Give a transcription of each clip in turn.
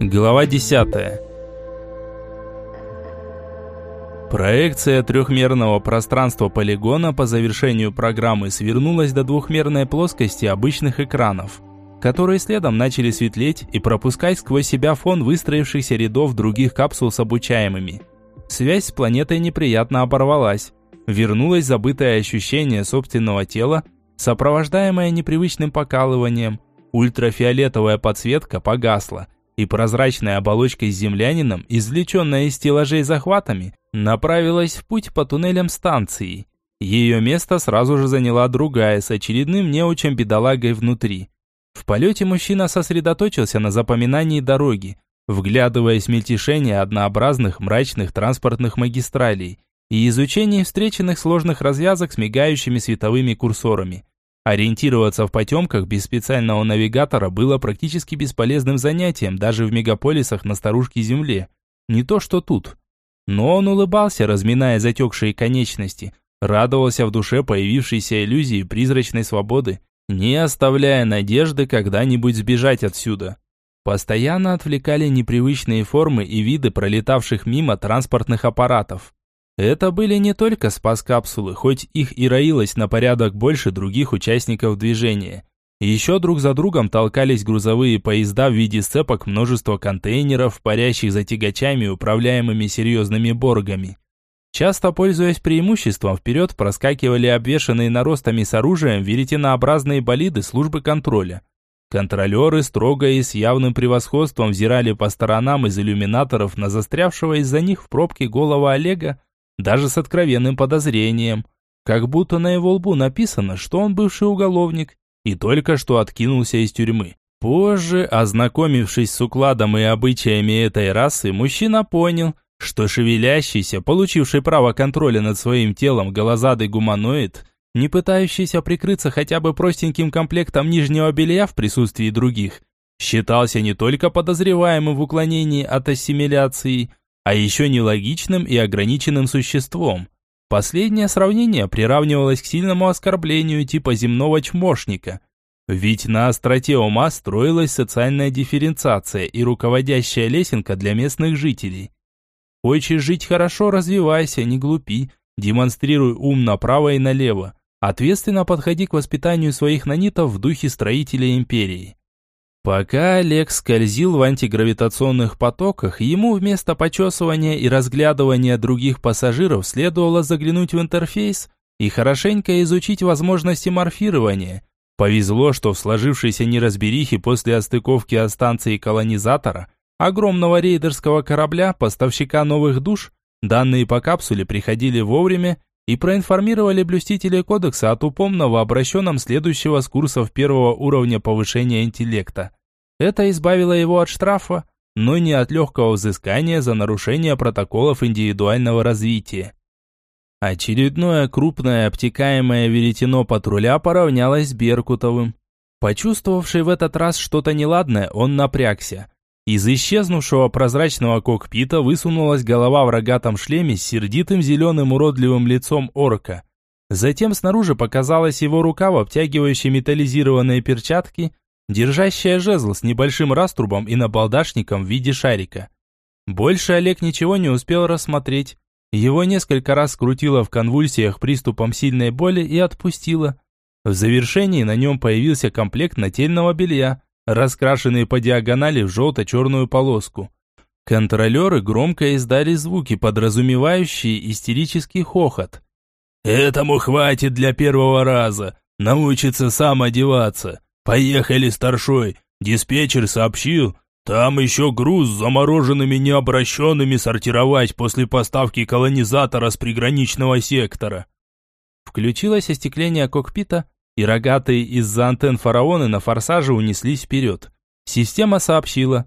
Глава 10. Проекция трехмерного пространства полигона по завершению программы свернулась до двухмерной плоскости обычных экранов, которые следом начали светлеть и пропускать сквозь себя фон выстроившихся рядов других капсул с обучаемыми. Связь с планетой неприятно оборвалась. Вернулось забытое ощущение собственного тела, сопровождаемое непривычным покалыванием. Ультрафиолетовая подсветка погасла – и прозрачная оболочка с землянином, извлеченная из стеллажей захватами, направилась в путь по туннелям станции. Ее место сразу же заняла другая с очередным неучем-бедолагой внутри. В полете мужчина сосредоточился на запоминании дороги, вглядываясь в мельтешение однообразных мрачных транспортных магистралей и изучении встреченных сложных развязок с мигающими световыми курсорами. Ориентироваться в потемках без специального навигатора было практически бесполезным занятием даже в мегаполисах на старушке Земле. Не то что тут. Но он улыбался, разминая затекшие конечности, радовался в душе появившейся иллюзии призрачной свободы, не оставляя надежды когда-нибудь сбежать отсюда. Постоянно отвлекали непривычные формы и виды пролетавших мимо транспортных аппаратов. Это были не только спас-капсулы, хоть их и роилось на порядок больше других участников движения. Еще друг за другом толкались грузовые поезда в виде сцепок множества контейнеров, парящих за тягачами, управляемыми серьезными боргами. Часто, пользуясь преимуществом, вперед проскакивали обвешанные наростами с оружием веретенообразные болиды службы контроля. Контролеры строго и с явным превосходством взирали по сторонам из иллюминаторов на застрявшего из-за них в пробке голова Олега, даже с откровенным подозрением, как будто на его лбу написано, что он бывший уголовник и только что откинулся из тюрьмы. Позже, ознакомившись с укладом и обычаями этой расы, мужчина понял, что шевелящийся, получивший право контроля над своим телом голозадый гуманоид, не пытающийся прикрыться хотя бы простеньким комплектом нижнего белья в присутствии других, считался не только подозреваемым в уклонении от ассимиляции, а еще нелогичным и ограниченным существом. Последнее сравнение приравнивалось к сильному оскорблению типа земного чмошника. Ведь на остроте ума строилась социальная дифференциация и руководящая лесенка для местных жителей. Хочешь жить хорошо, развивайся, не глупи, демонстрируй ум направо и налево, ответственно подходи к воспитанию своих нанитов в духе строителя империи. Пока Олег скользил в антигравитационных потоках, ему вместо почесывания и разглядывания других пассажиров следовало заглянуть в интерфейс и хорошенько изучить возможности морфирования. Повезло, что в сложившейся неразберихе после остыковки от станции колонизатора, огромного рейдерского корабля, поставщика новых душ, данные по капсуле приходили вовремя и проинформировали блюстителей кодекса о тупом новообращенном следующего с курсов первого уровня повышения интеллекта. Это избавило его от штрафа, но не от легкого взыскания за нарушение протоколов индивидуального развития. Очередное крупное обтекаемое веретено патруля поравнялось с Беркутовым. Почувствовавший в этот раз что-то неладное, он напрягся. Из исчезнувшего прозрачного кокпита высунулась голова в рогатом шлеме с сердитым зеленым уродливым лицом орка. Затем снаружи показалась его рука в обтягивающей металлизированные перчатки, держащая жезл с небольшим раструбом и набалдашником в виде шарика. Больше Олег ничего не успел рассмотреть. Его несколько раз скрутило в конвульсиях приступом сильной боли и отпустило. В завершении на нем появился комплект нательного белья – раскрашенные по диагонали в желто-черную полоску. Контролеры громко издали звуки, подразумевающие истерический хохот. «Этому хватит для первого раза. Научится сам одеваться. Поехали, старшой. Диспетчер сообщил, там еще груз с замороженными необращенными сортировать после поставки колонизатора с приграничного сектора». Включилось остекление кокпита, и рогатые из-за антенн фараоны на форсаже унеслись вперед. Система сообщила.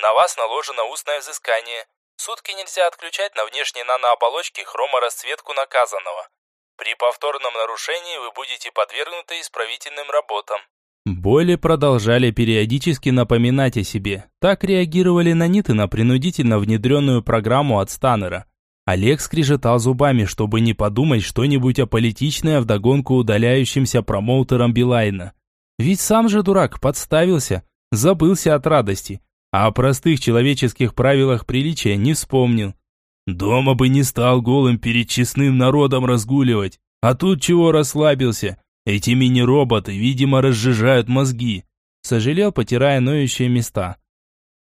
«На вас наложено устное взыскание. Сутки нельзя отключать на внешней нанооболочке хроморасцветку наказанного. При повторном нарушении вы будете подвергнуты исправительным работам». Боли продолжали периодически напоминать о себе. Так реагировали наниты на принудительно внедренную программу от Станнера. Олег скрежетал зубами, чтобы не подумать что-нибудь аполитичное вдогонку удаляющимся промоутерам Билайна. Ведь сам же дурак подставился, забылся от радости. а о простых человеческих правилах приличия не вспомнил. Дома бы не стал голым перед честным народом разгуливать, а тут чего расслабился. Эти мини-роботы, видимо, разжижают мозги. Сожалел, потирая ноющие места.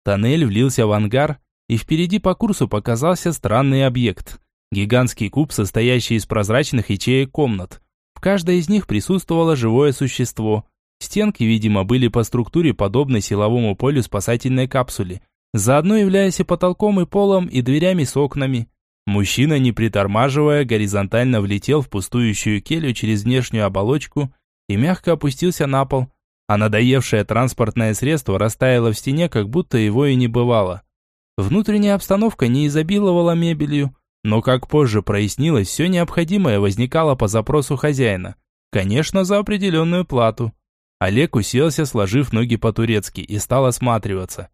Тоннель влился в ангар, и впереди по курсу показался странный объект. Гигантский куб, состоящий из прозрачных ячеек комнат. В каждой из них присутствовало живое существо. Стенки, видимо, были по структуре подобны силовому полю спасательной капсуле, заодно являясь и потолком, и полом, и дверями с окнами. Мужчина, не притормаживая, горизонтально влетел в пустующую келью через внешнюю оболочку и мягко опустился на пол, а надоевшее транспортное средство растаяло в стене, как будто его и не бывало. Внутренняя обстановка не изобиловала мебелью, но, как позже прояснилось, все необходимое возникало по запросу хозяина. Конечно, за определенную плату. Олег уселся, сложив ноги по-турецки, и стал осматриваться.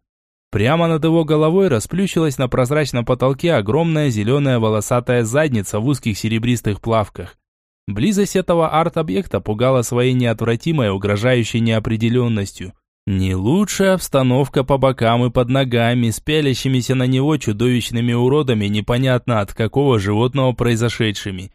Прямо над его головой расплющилась на прозрачном потолке огромная зеленая волосатая задница в узких серебристых плавках. Близость этого арт-объекта пугала своей неотвратимой угрожающей неопределенностью. Не лучшая обстановка по бокам и под ногами, с пялящимися на него чудовищными уродами, непонятно от какого животного произошедшими.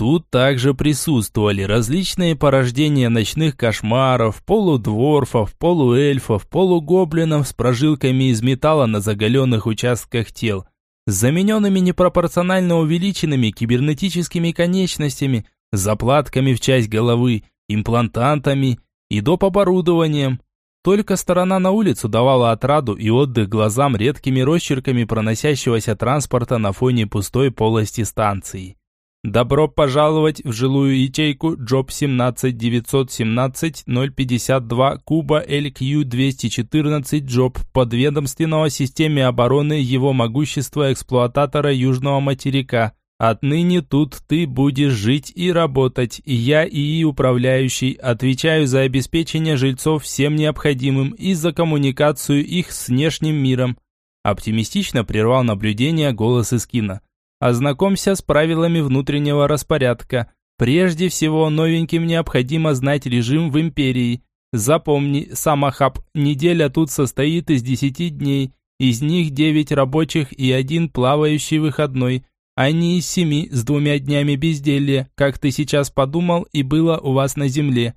Тут также присутствовали различные порождения ночных кошмаров, полудворфов, полуэльфов, полугоблинов с прожилками из металла на заголенных участках тел, с замененными непропорционально увеличенными кибернетическими конечностями, заплатками в часть головы, имплантантами и доп. оборудованием. Только сторона на улицу давала отраду и отдых глазам редкими росчерками проносящегося транспорта на фоне пустой полости станции. Добро пожаловать в жилую ячейку Джоб 17917-052 Куба LQ-214 Джоб подведомственного системе обороны его могущества эксплуататора Южного материка – Отныне тут ты будешь жить и работать, и я, и управляющий, отвечаю за обеспечение жильцов всем необходимым и за коммуникацию их с внешним миром. Оптимистично прервал наблюдение голос Искина. Ознакомься с правилами внутреннего распорядка. Прежде всего, новеньким необходимо знать режим в империи. Запомни, Самахаб, неделя тут состоит из десяти дней, из них девять рабочих и один плавающий выходной – а не из семи с двумя днями безделья, как ты сейчас подумал и было у вас на земле.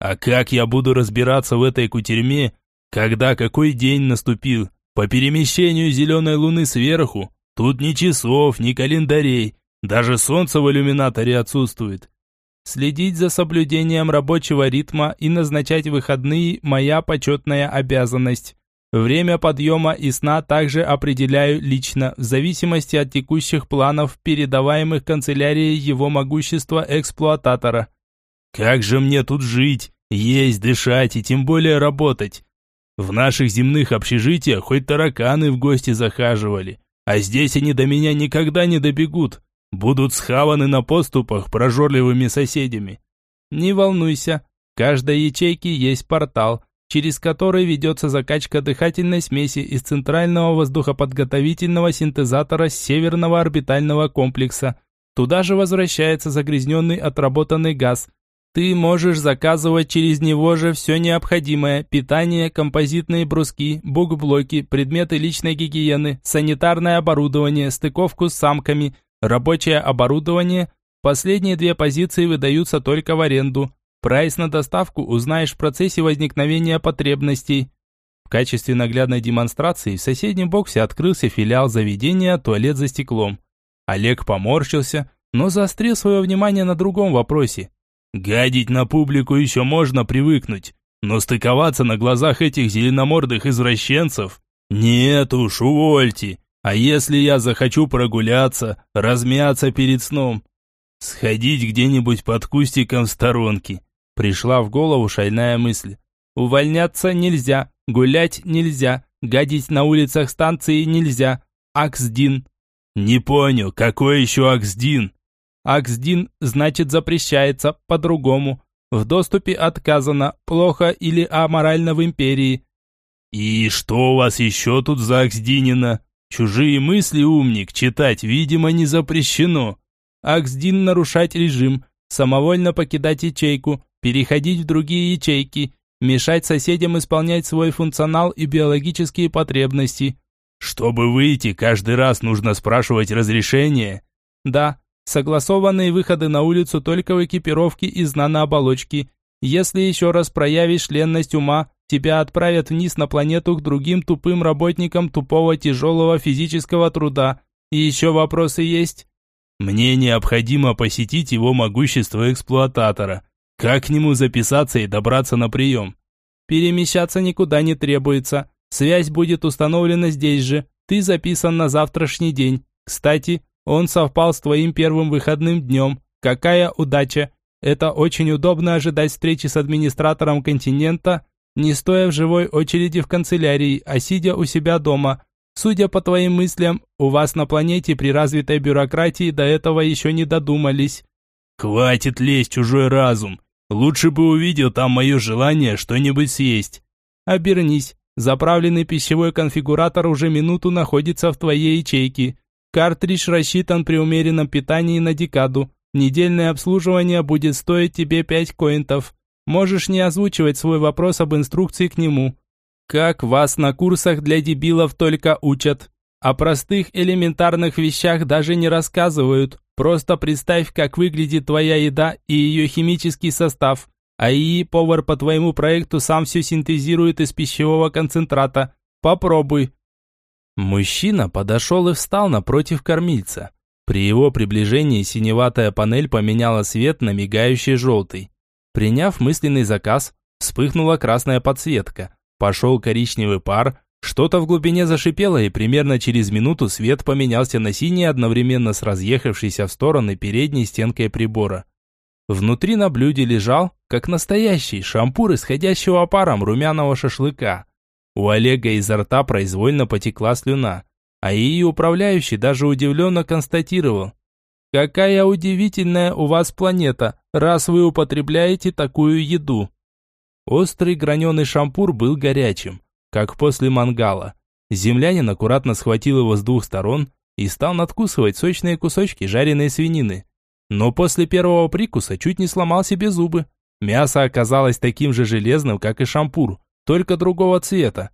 А как я буду разбираться в этой кутерьме, когда какой день наступил? По перемещению зеленой луны сверху, тут ни часов, ни календарей, даже солнце в иллюминаторе отсутствует. Следить за соблюдением рабочего ритма и назначать выходные – моя почетная обязанность. Время подъема и сна также определяю лично, в зависимости от текущих планов, передаваемых канцелярией его могущества эксплуататора. Как же мне тут жить, есть, дышать и тем более работать? В наших земных общежитиях хоть тараканы в гости захаживали, а здесь они до меня никогда не добегут. Будут схаваны на поступах прожорливыми соседями. Не волнуйся, в каждой ячейке есть портал – через который ведется закачка дыхательной смеси из центрального воздухоподготовительного синтезатора северного орбитального комплекса. Туда же возвращается загрязненный отработанный газ. Ты можешь заказывать через него же все необходимое – питание, композитные бруски, букблоки, предметы личной гигиены, санитарное оборудование, стыковку с самками, рабочее оборудование. Последние две позиции выдаются только в аренду. Прайс на доставку узнаешь в процессе возникновения потребностей. В качестве наглядной демонстрации в соседнем боксе открылся филиал заведения «Туалет за стеклом». Олег поморщился, но заострил свое внимание на другом вопросе. «Гадить на публику еще можно привыкнуть, но стыковаться на глазах этих зеленомордых извращенцев? Нет уж, увольте. А если я захочу прогуляться, размяться перед сном? Сходить где-нибудь под кустиком в сторонке, Пришла в голову шальная мысль. Увольняться нельзя, гулять нельзя, гадить на улицах станции нельзя. Аксдин. Не понял, какой еще Аксдин? Аксдин значит запрещается по-другому. В доступе отказано, плохо или аморально в империи. И что у вас еще тут за Аксдинина? Чужие мысли, умник, читать, видимо, не запрещено. Аксдин нарушать режим, самовольно покидать ячейку, переходить в другие ячейки, мешать соседям исполнять свой функционал и биологические потребности. Чтобы выйти, каждый раз нужно спрашивать разрешение? Да, согласованные выходы на улицу только в экипировке из нанооболочки. Если еще раз проявишь ленность ума, тебя отправят вниз на планету к другим тупым работникам тупого тяжелого физического труда. И еще вопросы есть? Мне необходимо посетить его могущество эксплуататора. Как к нему записаться и добраться на прием? Перемещаться никуда не требуется. Связь будет установлена здесь же. Ты записан на завтрашний день. Кстати, он совпал с твоим первым выходным днем. Какая удача! Это очень удобно ожидать встречи с администратором континента, не стоя в живой очереди в канцелярии, а сидя у себя дома. Судя по твоим мыслям, у вас на планете при развитой бюрократии до этого еще не додумались. Хватит лезть чужой разум. Лучше бы увидел там мое желание что-нибудь съесть. Обернись. Заправленный пищевой конфигуратор уже минуту находится в твоей ячейке. Картридж рассчитан при умеренном питании на декаду. Недельное обслуживание будет стоить тебе 5 коинтов. Можешь не озвучивать свой вопрос об инструкции к нему. Как вас на курсах для дебилов только учат. О простых элементарных вещах даже не рассказывают. Просто представь, как выглядит твоя еда и ее химический состав. А ИИ-повар по твоему проекту сам все синтезирует из пищевого концентрата. Попробуй. Мужчина подошел и встал напротив кормильца. При его приближении синеватая панель поменяла цвет на мигающий желтый. Приняв мысленный заказ, вспыхнула красная подсветка. Пошел коричневый пар, что-то в глубине зашипело, и примерно через минуту свет поменялся на синий одновременно с разъехавшейся в стороны передней стенкой прибора. Внутри на блюде лежал, как настоящий, шампур исходящего паром румяного шашлыка. У Олега изо рта произвольно потекла слюна, а ее управляющий даже удивленно констатировал. «Какая удивительная у вас планета, раз вы употребляете такую еду!» Острый граненый шампур был горячим, как после мангала. Землянин аккуратно схватил его с двух сторон и стал надкусывать сочные кусочки жареной свинины. Но после первого прикуса чуть не сломал себе зубы. Мясо оказалось таким же железным, как и шампур, только другого цвета.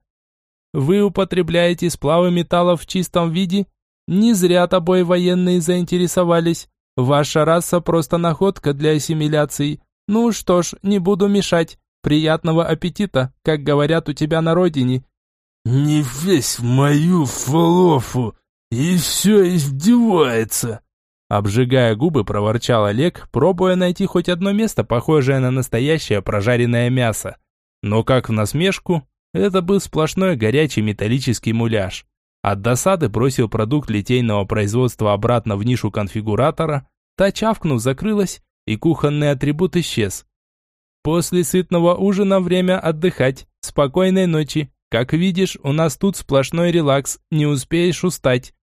Вы употребляете сплавы металлов в чистом виде? Не зря тобой военные заинтересовались. Ваша раса просто находка для ассимиляции. Ну что ж, не буду мешать. Приятного аппетита, как говорят у тебя на родине. Не весь в мою фалофу и все издевается. Обжигая губы, проворчал Олег, пробуя найти хоть одно место, похожее на настоящее прожаренное мясо. Но как в насмешку, это был сплошной горячий металлический муляж. От досады бросил продукт литейного производства обратно в нишу конфигуратора, та чавкнув закрылась, и кухонный атрибут исчез. После сытного ужина время отдыхать. Спокойной ночи. Как видишь, у нас тут сплошной релакс, не успеешь устать.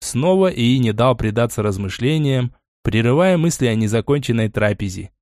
Снова и не дал предаться размышлениям, прерывая мысли о незаконченной трапезе.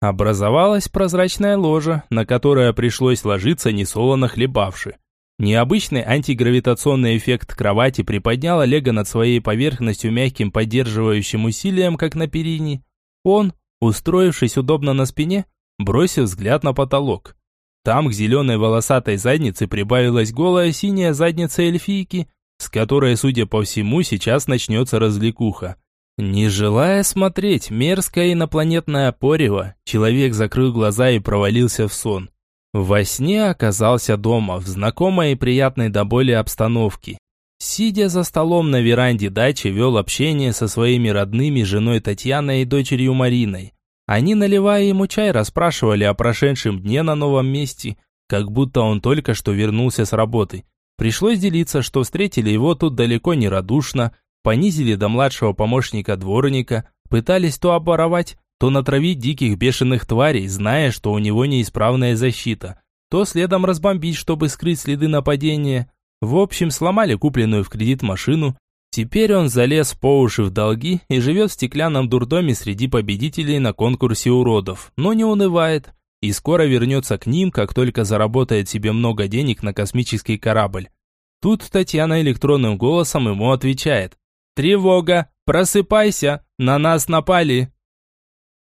Образовалась прозрачная ложа, на которое пришлось ложиться несолоно хлебавши. Необычный антигравитационный эффект кровати приподнял Олега над своей поверхностью мягким поддерживающим усилием, как на перине. Он, устроившись удобно на спине, бросил взгляд на потолок. Там к зеленой волосатой заднице прибавилась голая синяя задница эльфийки, с которой, судя по всему, сейчас начнется развлекуха. Не желая смотреть мерзкое инопланетное порево, человек закрыл глаза и провалился в сон. Во сне оказался дома, в знакомой и приятной до боли обстановке. Сидя за столом на веранде дачи, вел общение со своими родными женой Татьяной и дочерью Мариной. Они, наливая ему чай, расспрашивали о прошедшем дне на новом месте, как будто он только что вернулся с работы. Пришлось делиться, что встретили его тут далеко не радушно, понизили до младшего помощника дворника, пытались то оборовать, то натравить диких бешеных тварей, зная, что у него неисправная защита, то следом разбомбить, чтобы скрыть следы нападения. В общем, сломали купленную в кредит машину, Теперь он залез по уши в долги и живет в стеклянном дурдоме среди победителей на конкурсе уродов, но не унывает и скоро вернется к ним, как только заработает себе много денег на космический корабль. Тут Татьяна электронным голосом ему отвечает. «Тревога! Просыпайся! На нас напали!»